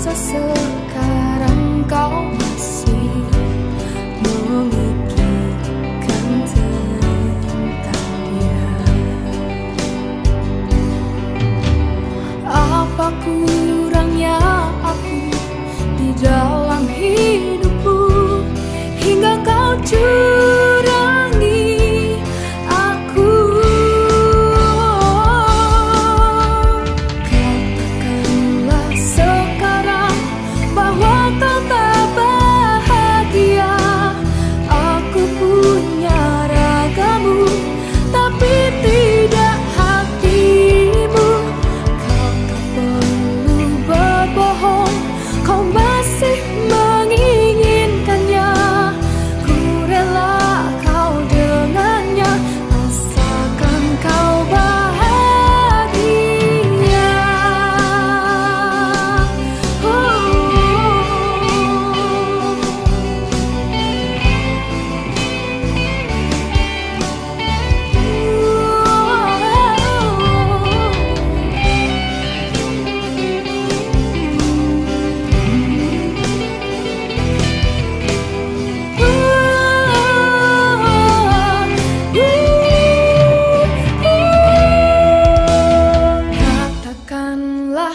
So so.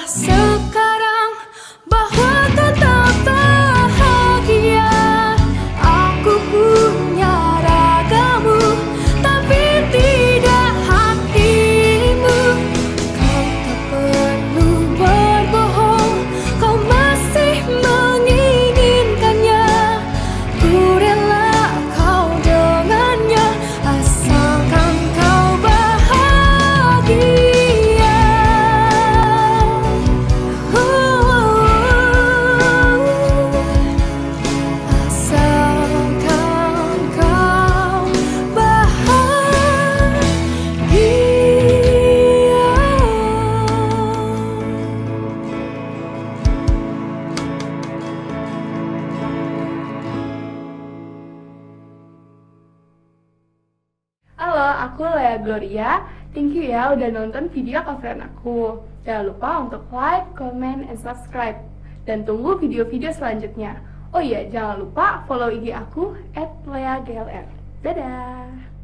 so aku Lea Gloria. Thank you ya udah nonton video coveran aku. Jangan lupa untuk like, comment, and subscribe. Dan tunggu video-video selanjutnya. Oh iya, jangan lupa follow IG aku at Dadah.